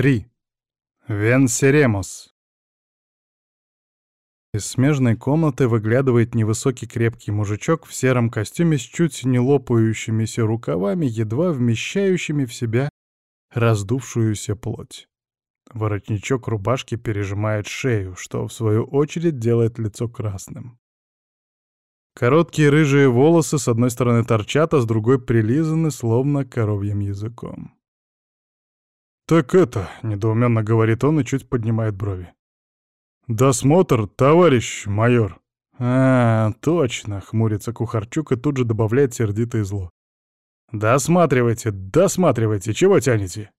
3. Венсеремос. Из смежной комнаты выглядывает невысокий крепкий мужичок в сером костюме с чуть не лопающимися рукавами, едва вмещающими в себя раздувшуюся плоть. Воротничок рубашки пережимает шею, что, в свою очередь, делает лицо красным. Короткие рыжие волосы с одной стороны торчат, а с другой прилизаны, словно коровьим языком. «Так это», — недоуменно говорит он и чуть поднимает брови. «Досмотр, товарищ майор». «А, точно», — хмурится Кухарчук и тут же добавляет сердитое зло. «Досматривайте, досматривайте, чего тянете?»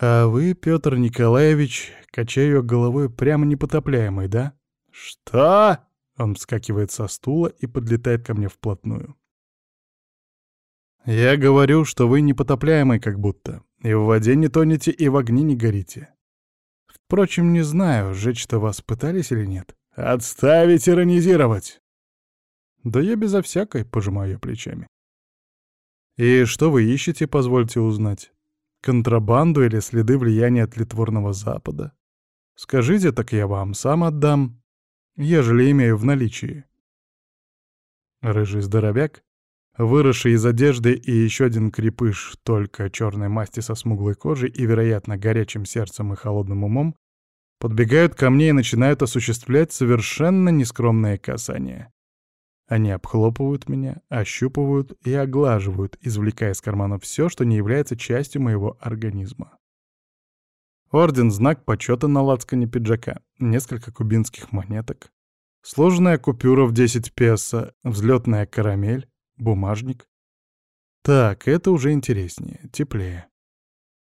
«А вы, Петр Николаевич, качаю головой прямо непотопляемый, да?» «Что?» — он вскакивает со стула и подлетает ко мне вплотную. «Я говорю, что вы непотопляемый как будто. И в воде не тонете, и в огне не горите. Впрочем, не знаю, жечь-то вас пытались или нет. Отставить иронизировать! Да я безо всякой, пожимаю плечами. И что вы ищете, позвольте узнать? Контрабанду или следы влияния тлетворного Запада? Скажите, так я вам сам отдам, ежели имею в наличии. Рыжий здоровяк Выросший из одежды и еще один крепыш, только черной масти со смуглой кожей и, вероятно, горячим сердцем и холодным умом, подбегают ко мне и начинают осуществлять совершенно нескромные касания. Они обхлопывают меня, ощупывают и оглаживают, извлекая из кармана все, что не является частью моего организма. Орден — знак почета на лацкане пиджака, несколько кубинских монеток, сложная купюра в 10 песо, взлетная карамель, Бумажник. Так, это уже интереснее, теплее.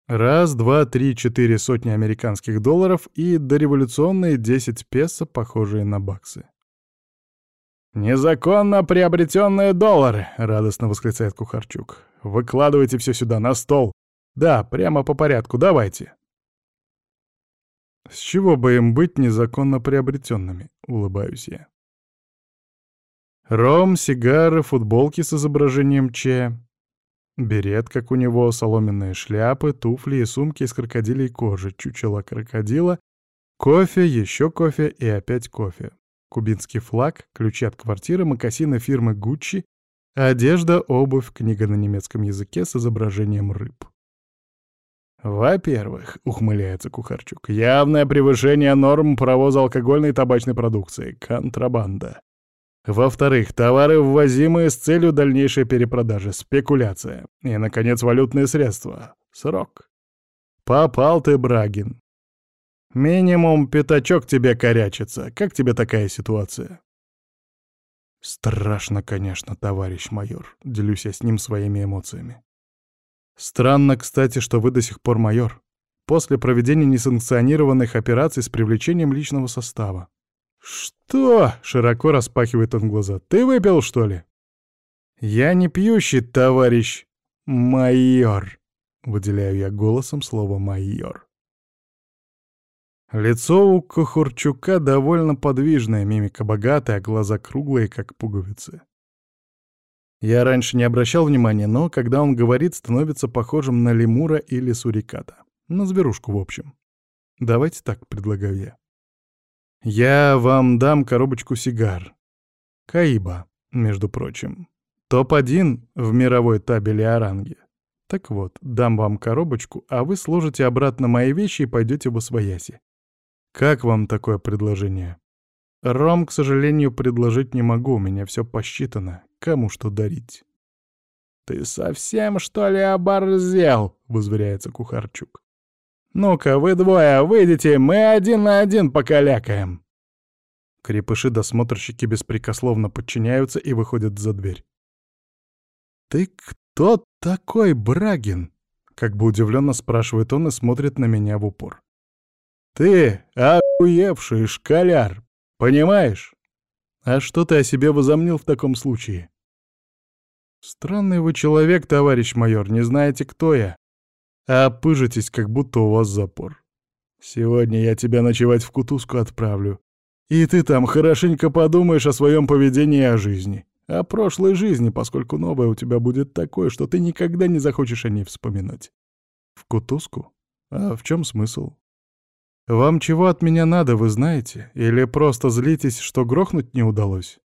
Раз, два, три, четыре сотни американских долларов и дореволюционные 10 песо, похожие на баксы. «Незаконно приобретенные доллары!» — радостно восклицает Кухарчук. «Выкладывайте все сюда, на стол. Да, прямо по порядку, давайте». «С чего бы им быть незаконно приобретенными?» — улыбаюсь я. Ром, сигары, футболки с изображением Че. Берет, как у него, соломенные шляпы, туфли и сумки из крокодилей кожи, чучело крокодила, кофе, еще кофе и опять кофе. Кубинский флаг, ключи от квартиры, мокасины фирмы Гуччи, одежда, обувь, книга на немецком языке с изображением рыб. «Во-первых», — ухмыляется Кухарчук, — «явное превышение норм провоза алкогольной и табачной продукции. Контрабанда. Во-вторых, товары, ввозимые с целью дальнейшей перепродажи, спекуляция. И, наконец, валютные средства. Срок. Попал ты, Брагин. Минимум пятачок тебе корячится. Как тебе такая ситуация? Страшно, конечно, товарищ майор. Делюсь я с ним своими эмоциями. Странно, кстати, что вы до сих пор майор. После проведения несанкционированных операций с привлечением личного состава. «Что?» — широко распахивает он глаза. «Ты выпил, что ли?» «Я не пьющий, товарищ майор», — выделяю я голосом слово «майор». Лицо у Кохурчука довольно подвижное, мимика богатая, а глаза круглые, как пуговицы. Я раньше не обращал внимания, но когда он говорит, становится похожим на лемура или суриката. На зверушку, в общем. Давайте так, предлагаю я. Я вам дам коробочку сигар. Каиба, между прочим. Топ-1 в мировой табеле оранги. Так вот, дам вам коробочку, а вы сложите обратно мои вещи и пойдете в освояси. Как вам такое предложение? Ром, к сожалению, предложить не могу, у меня все посчитано. Кому что дарить? «Ты совсем, что ли, оборзел?» — возверяется Кухарчук. «Ну-ка, вы двое, выйдите, мы один на один покалякаем!» Крепыши-досмотрщики беспрекословно подчиняются и выходят за дверь. «Ты кто такой, Брагин?» — как бы удивленно спрашивает он и смотрит на меня в упор. «Ты охуевший школяр, понимаешь? А что ты о себе возомнил в таком случае?» «Странный вы человек, товарищ майор, не знаете, кто я а пыжитесь, как будто у вас запор. Сегодня я тебя ночевать в кутузку отправлю. И ты там хорошенько подумаешь о своем поведении и о жизни. О прошлой жизни, поскольку новая у тебя будет такое, что ты никогда не захочешь о ней вспоминать. В кутузку? А в чем смысл? Вам чего от меня надо, вы знаете? Или просто злитесь, что грохнуть не удалось?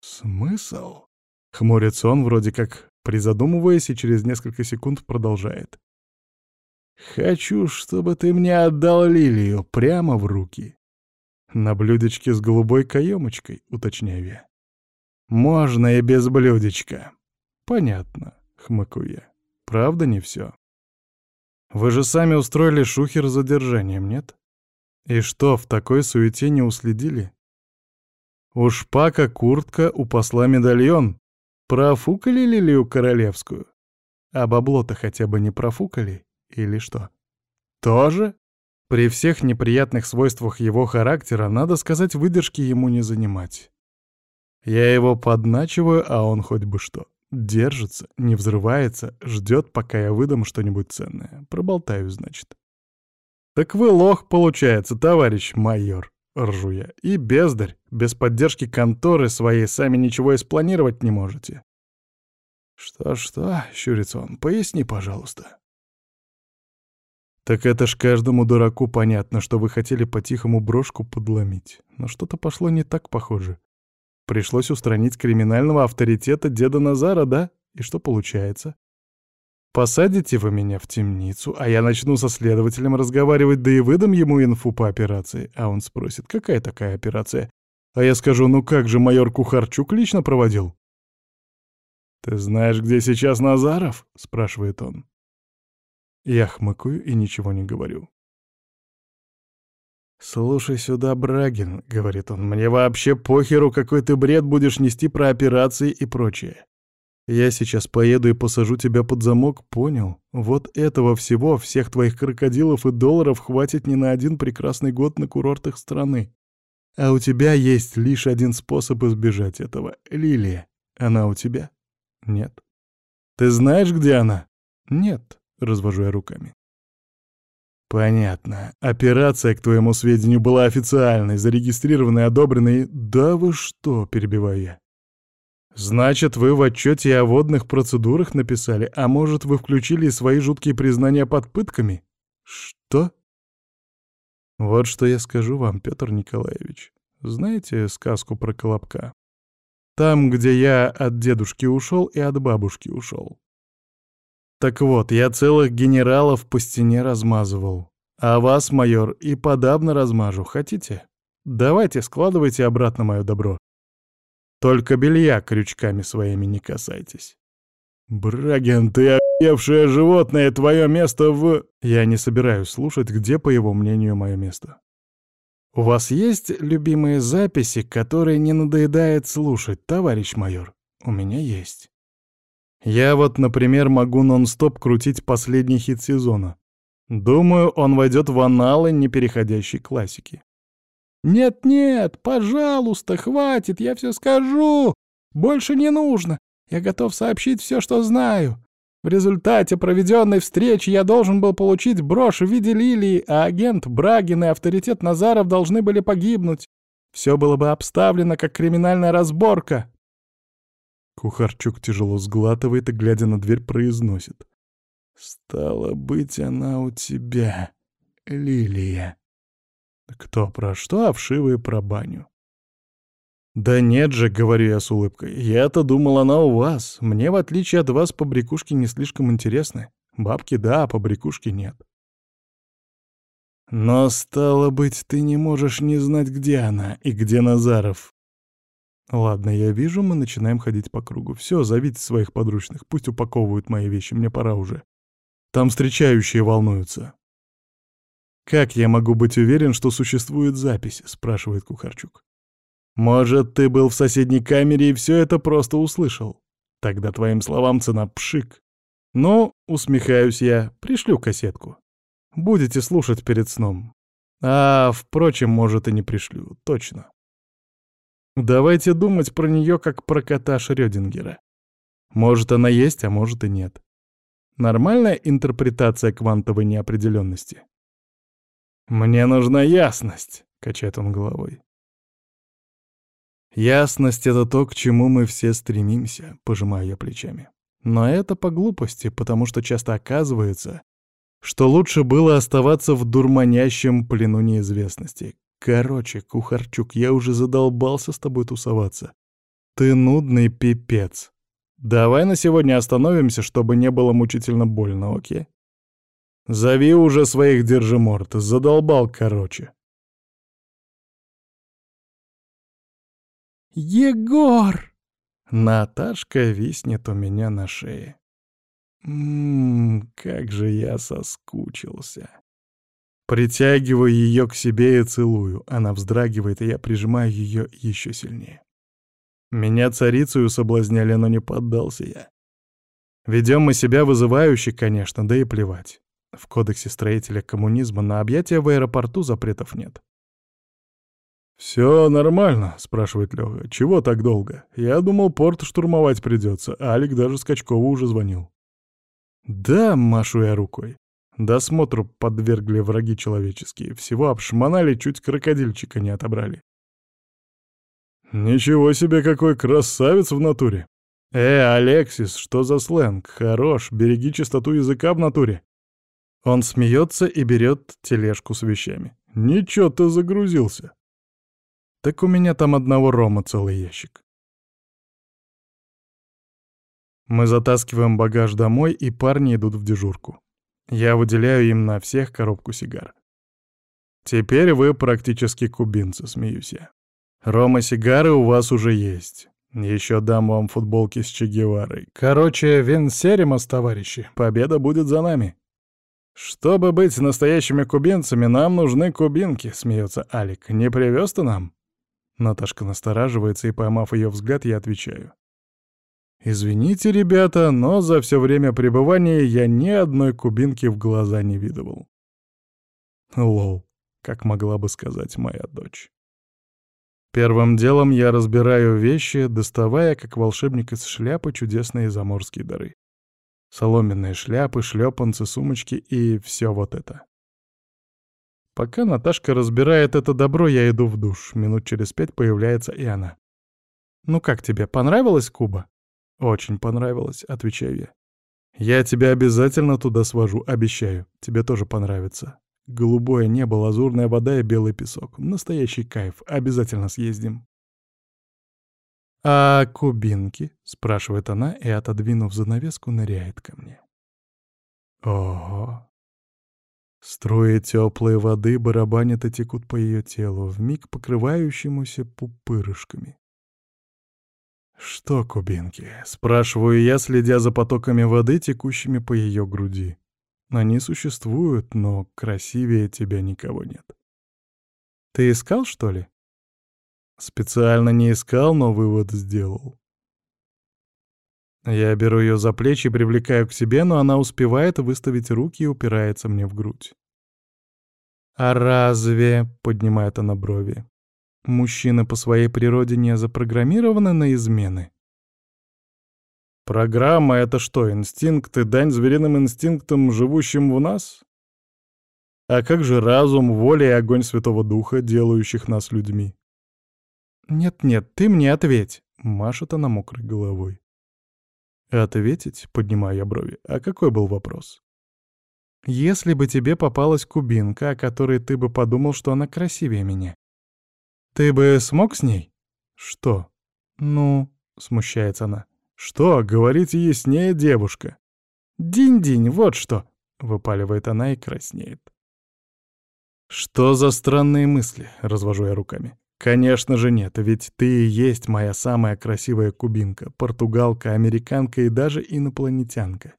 Смысл? Хмурится он, вроде как призадумываясь, и через несколько секунд продолжает. «Хочу, чтобы ты мне отдал лилию прямо в руки». «На блюдечке с голубой каемочкой», — уточняю я. «Можно и без блюдечка». «Понятно», — хмыкаю я. «Правда не все. Вы же сами устроили шухер с задержанием, нет? И что, в такой суете не уследили? У шпака куртка, у посла медальон. Профукали лилию королевскую? А бабло-то хотя бы не профукали? Или что? Тоже? При всех неприятных свойствах его характера, надо сказать, выдержки ему не занимать. Я его подначиваю, а он хоть бы что. Держится, не взрывается, ждет, пока я выдам что-нибудь ценное. Проболтаю, значит. «Так вы лох, получается, товарищ майор», — ржу я. «И бездарь, без поддержки конторы своей сами ничего и спланировать не можете». «Что-что?» — щурится он. «Поясни, пожалуйста». «Так это ж каждому дураку понятно, что вы хотели по-тихому брошку подломить. Но что-то пошло не так, похоже. Пришлось устранить криминального авторитета деда Назара, да? И что получается? Посадите вы меня в темницу, а я начну со следователем разговаривать, да и выдам ему инфу по операции. А он спросит, какая такая операция? А я скажу, ну как же майор Кухарчук лично проводил? «Ты знаешь, где сейчас Назаров?» — спрашивает он. Я хмыкаю и ничего не говорю. «Слушай сюда, Брагин», — говорит он, — «мне вообще похеру, какой ты бред будешь нести про операции и прочее. Я сейчас поеду и посажу тебя под замок, понял? Вот этого всего, всех твоих крокодилов и долларов хватит не на один прекрасный год на курортах страны. А у тебя есть лишь один способ избежать этого — Лилия. Она у тебя? Нет. Ты знаешь, где она? Нет, — развожу я руками. «Понятно. Операция, к твоему сведению, была официальной, зарегистрированной, одобренной. Да вы что?» — перебиваю я. «Значит, вы в отчете о водных процедурах написали, а может, вы включили свои жуткие признания под пытками? Что?» «Вот что я скажу вам, Петр Николаевич. Знаете сказку про Колобка? Там, где я от дедушки ушел и от бабушки ушел. Так вот, я целых генералов по стене размазывал. А вас, майор, и подобно размажу. Хотите? Давайте, складывайте обратно мое добро. Только белья крючками своими не касайтесь. Брагин, ты охуевшее животное, твое место в... Я не собираюсь слушать, где, по его мнению, мое место. У вас есть любимые записи, которые не надоедает слушать, товарищ майор? У меня есть. Я вот, например, могу нон-стоп крутить последний хит сезона. Думаю, он войдет в аналы непереходящей классики. «Нет-нет, пожалуйста, хватит, я все скажу. Больше не нужно. Я готов сообщить все, что знаю. В результате проведенной встречи я должен был получить брошь в виде лилии, а агент Брагин и авторитет Назаров должны были погибнуть. Все было бы обставлено как криминальная разборка. Кухарчук тяжело сглатывает и, глядя на дверь, произносит. «Стало быть, она у тебя, Лилия». «Кто про что, а вшивые про баню». «Да нет же», — говорю я с улыбкой, — «я-то думал, она у вас. Мне, в отличие от вас, побрякушки не слишком интересны. Бабки — да, а побрякушки — нет». «Но, стало быть, ты не можешь не знать, где она и где Назаров. Ладно, я вижу, мы начинаем ходить по кругу. Все, зовите своих подручных, пусть упаковывают мои вещи, мне пора уже. Там встречающие волнуются. «Как я могу быть уверен, что существует запись?» — спрашивает Кухарчук. «Может, ты был в соседней камере и все это просто услышал? Тогда твоим словам цена пшик. Ну, усмехаюсь я, пришлю кассетку. Будете слушать перед сном. А, впрочем, может, и не пришлю, точно. Давайте думать про нее как про кота Шрёдингера. Может, она есть, а может и нет. Нормальная интерпретация квантовой неопределенности. «Мне нужна ясность», — качает он головой. «Ясность — это то, к чему мы все стремимся», — пожимаю я плечами. Но это по глупости, потому что часто оказывается, что лучше было оставаться в дурманящем плену неизвестности. Короче, Кухарчук, я уже задолбался с тобой тусоваться. Ты нудный пипец. Давай на сегодня остановимся, чтобы не было мучительно больно, окей? Зови уже своих держиморд, задолбал, короче. Егор! Наташка виснет у меня на шее. Ммм, как же я соскучился. Притягиваю ее к себе и целую. Она вздрагивает, и я прижимаю ее еще сильнее. Меня царицею соблазняли, но не поддался я. Ведем мы себя вызывающе, конечно, да и плевать. В кодексе строителя коммунизма на объятия в аэропорту запретов нет. «Все нормально?» — спрашивает Лёха. «Чего так долго? Я думал, порт штурмовать придется. Алик даже Скачкову уже звонил». «Да», — машу я рукой. Досмотру подвергли враги человеческие. Всего обшмонали, чуть крокодильчика не отобрали. «Ничего себе, какой красавец в натуре!» «Э, Алексис, что за сленг? Хорош, береги чистоту языка в натуре!» Он смеется и берет тележку с вещами. «Ничего ты загрузился!» Так у меня там одного рома целый ящик. Мы затаскиваем багаж домой, и парни идут в дежурку. Я выделяю им на всех коробку сигар. Теперь вы практически кубинцы, смеюсь я. Рома, сигары у вас уже есть. Еще дам вам футболки с Че Геварой. Короче, венсеримос, товарищи. Победа будет за нами. Чтобы быть настоящими кубинцами, нам нужны кубинки, смеется Алик. Не привез ты нам? Наташка настораживается, и, поймав ее взгляд, я отвечаю. «Извините, ребята, но за все время пребывания я ни одной кубинки в глаза не видывал». Лол, как могла бы сказать моя дочь. Первым делом я разбираю вещи, доставая, как волшебник из шляпы, чудесные заморские дары. Соломенные шляпы, шлепанцы, сумочки и все вот это. Пока Наташка разбирает это добро, я иду в душ. Минут через пять появляется и она. «Ну как тебе, понравилась Куба?» «Очень понравилось», — отвечаю я. «Я тебя обязательно туда свожу, обещаю. Тебе тоже понравится. Голубое небо, лазурная вода и белый песок. Настоящий кайф. Обязательно съездим». «А кубинки?» — спрашивает она и, отодвинув занавеску, ныряет ко мне. Ого! Струи теплой воды барабанят и текут по ее телу, вмиг покрывающемуся пупырышками. «Что, кубинки?» — спрашиваю я, следя за потоками воды, текущими по ее груди. Они существуют, но красивее тебя никого нет. Ты искал, что ли? Специально не искал, но вывод сделал. Я беру ее за плечи, привлекаю к себе, но она успевает выставить руки и упирается мне в грудь. «А разве...» — поднимает она брови. Мужчины по своей природе не запрограммированы на измены. Программа — это что, инстинкты, дань звериным инстинктам, живущим в нас? А как же разум, воля и огонь Святого Духа, делающих нас людьми? «Нет-нет, ты мне ответь!» — машет она мокрой головой. «Ответить?» — поднимаю я брови. «А какой был вопрос?» «Если бы тебе попалась кубинка, о которой ты бы подумал, что она красивее меня, ты бы смог с ней? Что? Ну, смущается она. Что, говорите яснее, девушка? Динь-динь, вот что, выпаливает она и краснеет. Что за странные мысли, развожу я руками. Конечно же нет, ведь ты и есть моя самая красивая кубинка, португалка, американка и даже инопланетянка.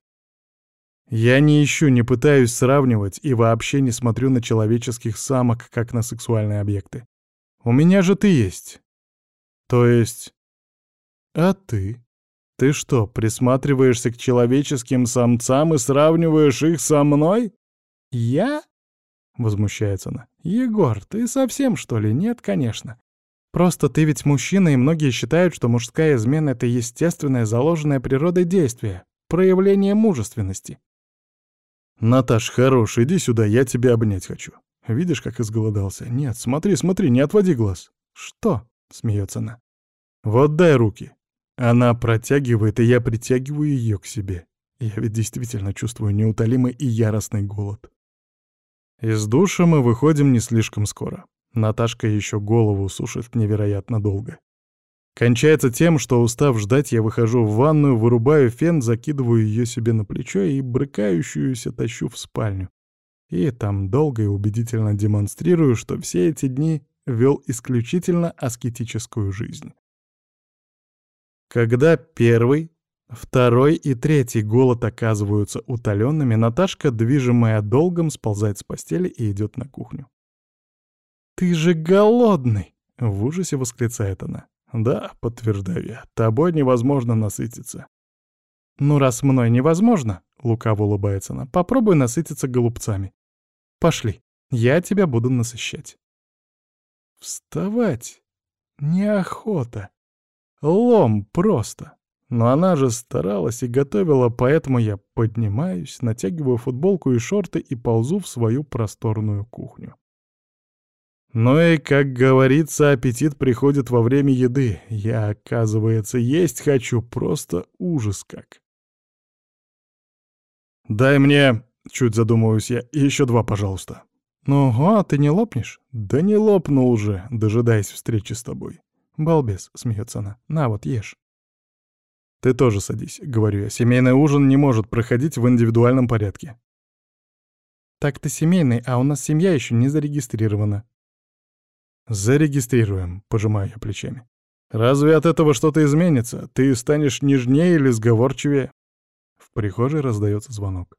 Я не ищу, не пытаюсь сравнивать и вообще не смотрю на человеческих самок, как на сексуальные объекты. У меня же ты есть. То есть... А ты? Ты что, присматриваешься к человеческим самцам и сравниваешь их со мной? Я? Возмущается она. Егор, ты совсем, что ли? Нет, конечно. Просто ты ведь мужчина, и многие считают, что мужская измена — это естественное, заложенное природой действие, проявление мужественности. Наташ, хорош, иди сюда, я тебя обнять хочу. Видишь, как изголодался? Нет, смотри, смотри, не отводи глаз. Что? Смеется она. Вот дай руки. Она протягивает, и я притягиваю ее к себе. Я ведь действительно чувствую неутолимый и яростный голод. Из душа мы выходим не слишком скоро. Наташка еще голову сушит невероятно долго. Кончается тем, что, устав ждать, я выхожу в ванную, вырубаю фен, закидываю ее себе на плечо и брыкающуюся тащу в спальню. И там долго и убедительно демонстрирую, что все эти дни вел исключительно аскетическую жизнь. Когда первый, второй и третий голод оказываются утоленными, Наташка, движимая долгом, сползает с постели и идет на кухню. «Ты же голодный!» — в ужасе восклицает она. «Да», — подтверждаю я, — «тобой невозможно насытиться». «Ну, раз мной невозможно», — лукаво улыбается она, — «попробуй насытиться голубцами. Пошли, я тебя буду насыщать». Вставать неохота. Лом просто. Но она же старалась и готовила, поэтому я поднимаюсь, натягиваю футболку и шорты и ползу в свою просторную кухню. Ну и, как говорится, аппетит приходит во время еды. Я, оказывается, есть хочу, просто ужас как. «Дай мне...» — чуть задумываюсь я. «Еще два, пожалуйста». «Ну, а ты не лопнешь?» «Да не лопну уже, дожидаясь встречи с тобой». «Балбес», — смеется она. «На вот, ешь». «Ты тоже садись», — говорю я. «Семейный ужин не может проходить в индивидуальном порядке». «Так ты семейный, а у нас семья еще не зарегистрирована». «Зарегистрируем», — пожимаю я плечами. «Разве от этого что-то изменится? Ты станешь нежнее или сговорчивее?» В прихожей раздается звонок.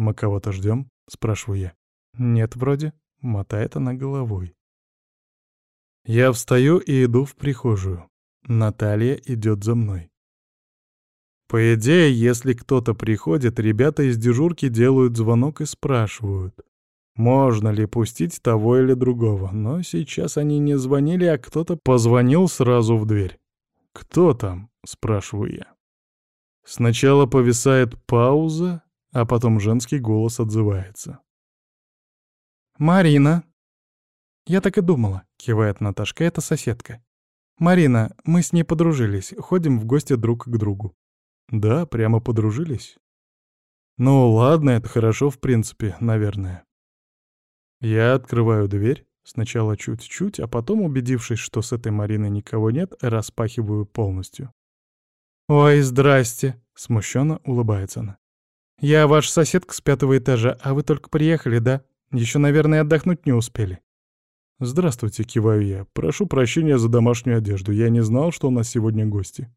«Мы кого-то ждем?» — спрашиваю я. «Нет, вроде», — мотает она головой. Я встаю и иду в прихожую. Наталья идет за мной. По идее, если кто-то приходит, ребята из дежурки делают звонок и спрашивают, можно ли пустить того или другого. Но сейчас они не звонили, а кто-то позвонил сразу в дверь. «Кто там?» — спрашиваю я. Сначала повисает пауза, а потом женский голос отзывается. «Марина!» «Я так и думала», — кивает Наташка, — «это соседка». «Марина, мы с ней подружились, ходим в гости друг к другу». «Да, прямо подружились?» «Ну ладно, это хорошо, в принципе, наверное». Я открываю дверь, сначала чуть-чуть, а потом, убедившись, что с этой Мариной никого нет, распахиваю полностью. «Ой, здрасте!» — смущенно улыбается она. «Я ваша соседка с пятого этажа, а вы только приехали, да?» Еще, наверное, отдохнуть не успели. «Здравствуйте», — киваю я. «Прошу прощения за домашнюю одежду. Я не знал, что у нас сегодня гости».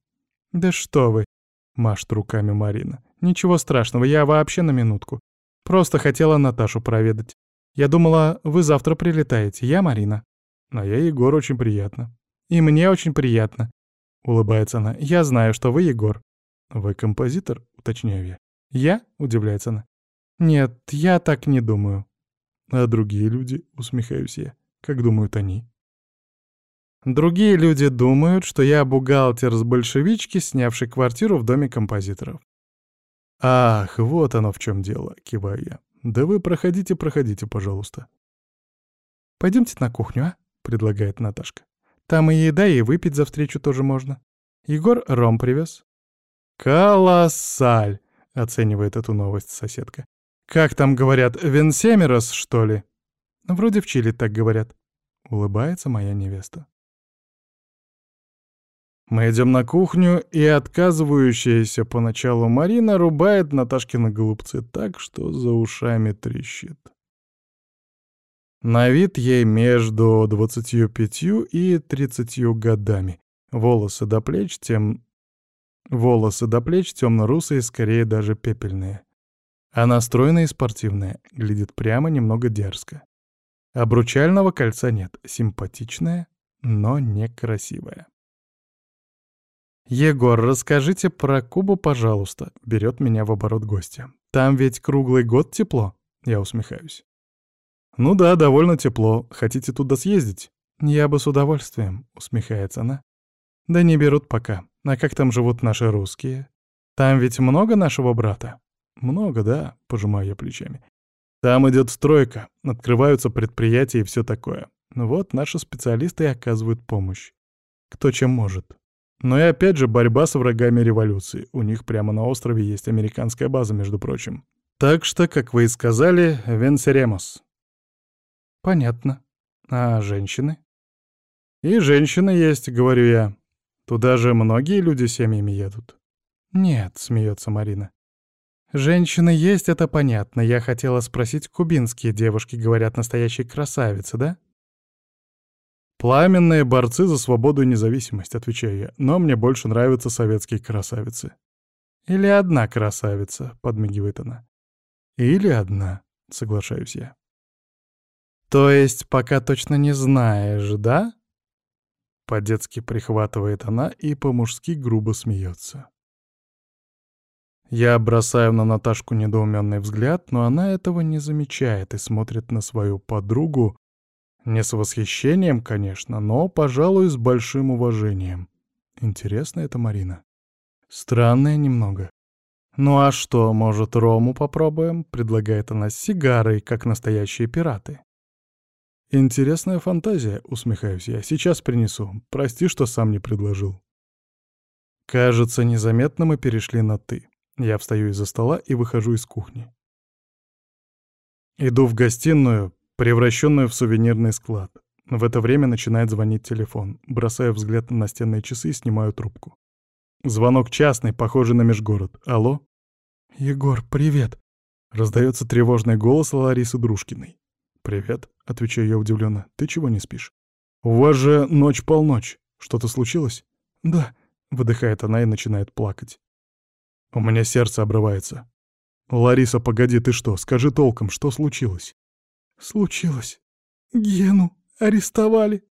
«Да что вы», — машет руками Марина. «Ничего страшного, я вообще на минутку. Просто хотела Наташу проведать. Я думала, вы завтра прилетаете. Я Марина». «А я Егор, очень приятно». «И мне очень приятно», — улыбается она. «Я знаю, что вы Егор». «Вы композитор?» — уточняю я. «Я?» — удивляется она. «Нет, я так не думаю». А другие люди, усмехаюсь я, как думают они? Другие люди думают, что я бухгалтер с большевички, снявший квартиру в доме композиторов. «Ах, вот оно в чем дело», — киваю я. «Да вы проходите, проходите, пожалуйста». «Пойдемте на кухню, а?» — предлагает Наташка. «Там и еда, и выпить за встречу тоже можно. Егор ром привез». «Колоссаль!» — оценивает эту новость соседка. «Как там говорят, Венсемерос, что ли?» «Вроде в Чили так говорят», — улыбается моя невеста. Мы идем на кухню, и отказывающаяся поначалу Марина рубает Наташкины голубцы так, что за ушами трещит. На вид ей между двадцатью пятью и тридцатью годами. Волосы до плеч тем... Волосы до плеч темно-русые, скорее даже пепельные. Она стройная и спортивная, глядит прямо, немного дерзко. Обручального кольца нет, симпатичная, но некрасивая. «Егор, расскажите про Кубу, пожалуйста», — берет меня в оборот гостя. «Там ведь круглый год тепло?» Я усмехаюсь. «Ну да, довольно тепло. Хотите туда съездить?» «Я бы с удовольствием», — усмехается она. «Да не берут пока. А как там живут наши русские? Там ведь много нашего брата?» «Много, да», — пожимаю я плечами. «Там идет стройка, открываются предприятия и все такое. Вот наши специалисты и оказывают помощь. Кто чем может. Но и опять же борьба с врагами революции. У них прямо на острове есть американская база, между прочим. Так что, как вы и сказали, венсеремос. Понятно. А женщины? И женщины есть, говорю я. Туда же многие люди семьями едут. Нет, смеется Марина. Женщины есть, это понятно. Я хотела спросить, кубинские девушки говорят настоящие красавицы, да? Пламенные борцы за свободу и независимость, отвечаю я, но мне больше нравятся советские красавицы. Или одна красавица, подмигивает она. Или одна, соглашаюсь я. То есть пока точно не знаешь, да? По-детски прихватывает она и по-мужски грубо смеется. Я бросаю на Наташку недоуменный взгляд, но она этого не замечает и смотрит на свою подругу не с восхищением, конечно, но, пожалуй, с большим уважением. Интересно это Марина. Странная немного. «Ну а что, может, рому попробуем?» — предлагает она с сигарой, как настоящие пираты. «Интересная фантазия», — усмехаюсь я. «Сейчас принесу. Прости, что сам не предложил». Кажется, незаметно мы перешли на «ты». Я встаю из-за стола и выхожу из кухни. Иду в гостиную, превращенную в сувенирный склад. В это время начинает звонить телефон. Бросаю взгляд на настенные часы и снимаю трубку. Звонок частный, похожий на межгород. Алло? «Егор, привет!» Раздается тревожный голос Ларисы Дружкиной. «Привет», — отвечаю я удивленно. «Ты чего не спишь?» «У вас же ночь-полночь. Что-то случилось?» «Да», — выдыхает она и начинает плакать. У меня сердце обрывается. «Лариса, погоди, ты что? Скажи толком, что случилось?» «Случилось. Гену арестовали».